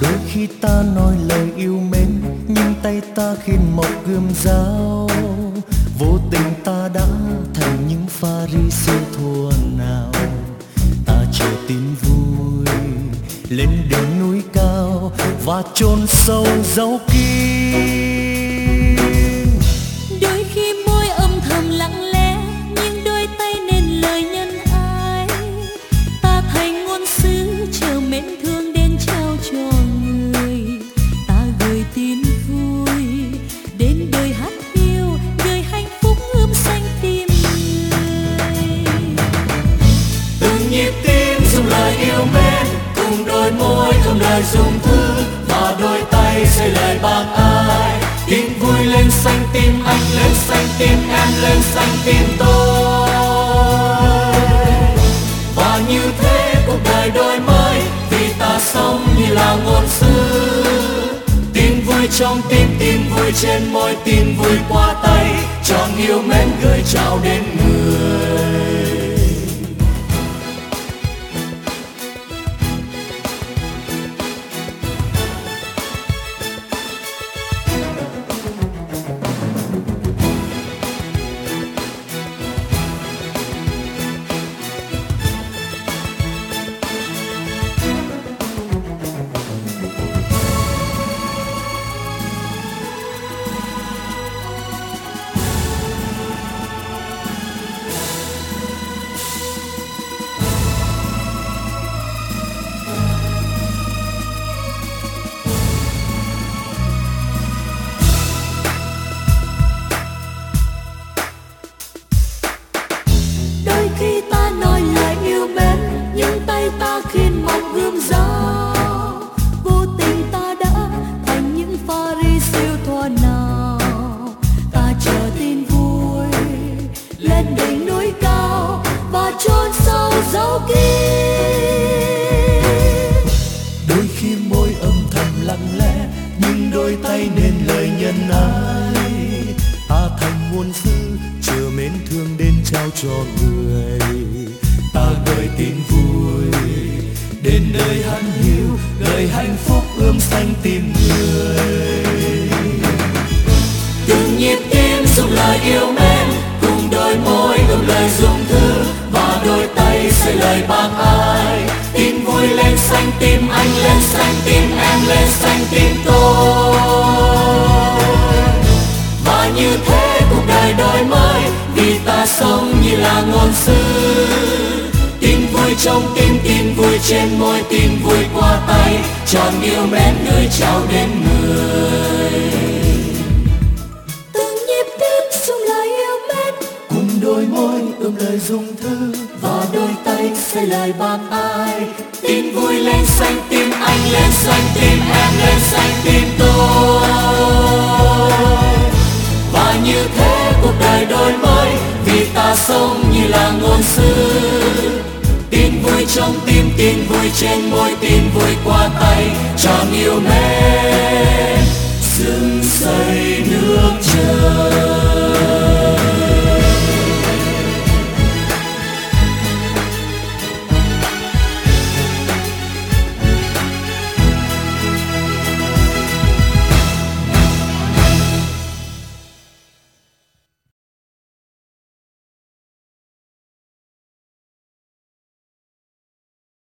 Đôi khi ta nói lời yêu mến, nhưng tay ta khiên một gươm dao. Vô tình ta đã thành những pha ri siêu thua nào. Ta chờ tin vui, lên đỉnh núi cao và chôn sâu dấu kín. Nhịp tim dùng lời yêu mến, cùng đôi môi thơm lời dùng thư và đôi tay xây lời bạc ai tin vui lên xanh tim anh, lên xanh tim em, lên xanh tim tôi. Và như thế cuộc đời đổi mới, vì ta sống như là ngôn sứ tin vui trong tim, tin vui trên môi, tin vui qua tay trọn yêu mến gửi chào đến người lặng lẽ, nhưng đôi tay nên lời nhân ái ta thành nguồn sư, chờ mến thương đến trao cho người. Ta gửi tin vui, đến đời hắn hiu đời hạnh phúc ươm xanh tim người. Từng nhịp tim dùng lời yêu mến, cùng đôi môi ươm lời dung thư, và đôi tay xây lời bác ai tin vui lên xanh tim anh trong tim tin vui trên môi tin vui qua tay. Tròn yêu mến người trao đến người. Từng nhịp tim dùng lời yêu mến. Cùng đôi môi ươm lời dung thư. Và đôi tay xây lời bác ai. Tin vui lên xanh tim anh lên xanh tim em lên xanh tim tôi. Và như thế cuộc đời đổi mới vì ta sống như là ngôn sứ xây nước trời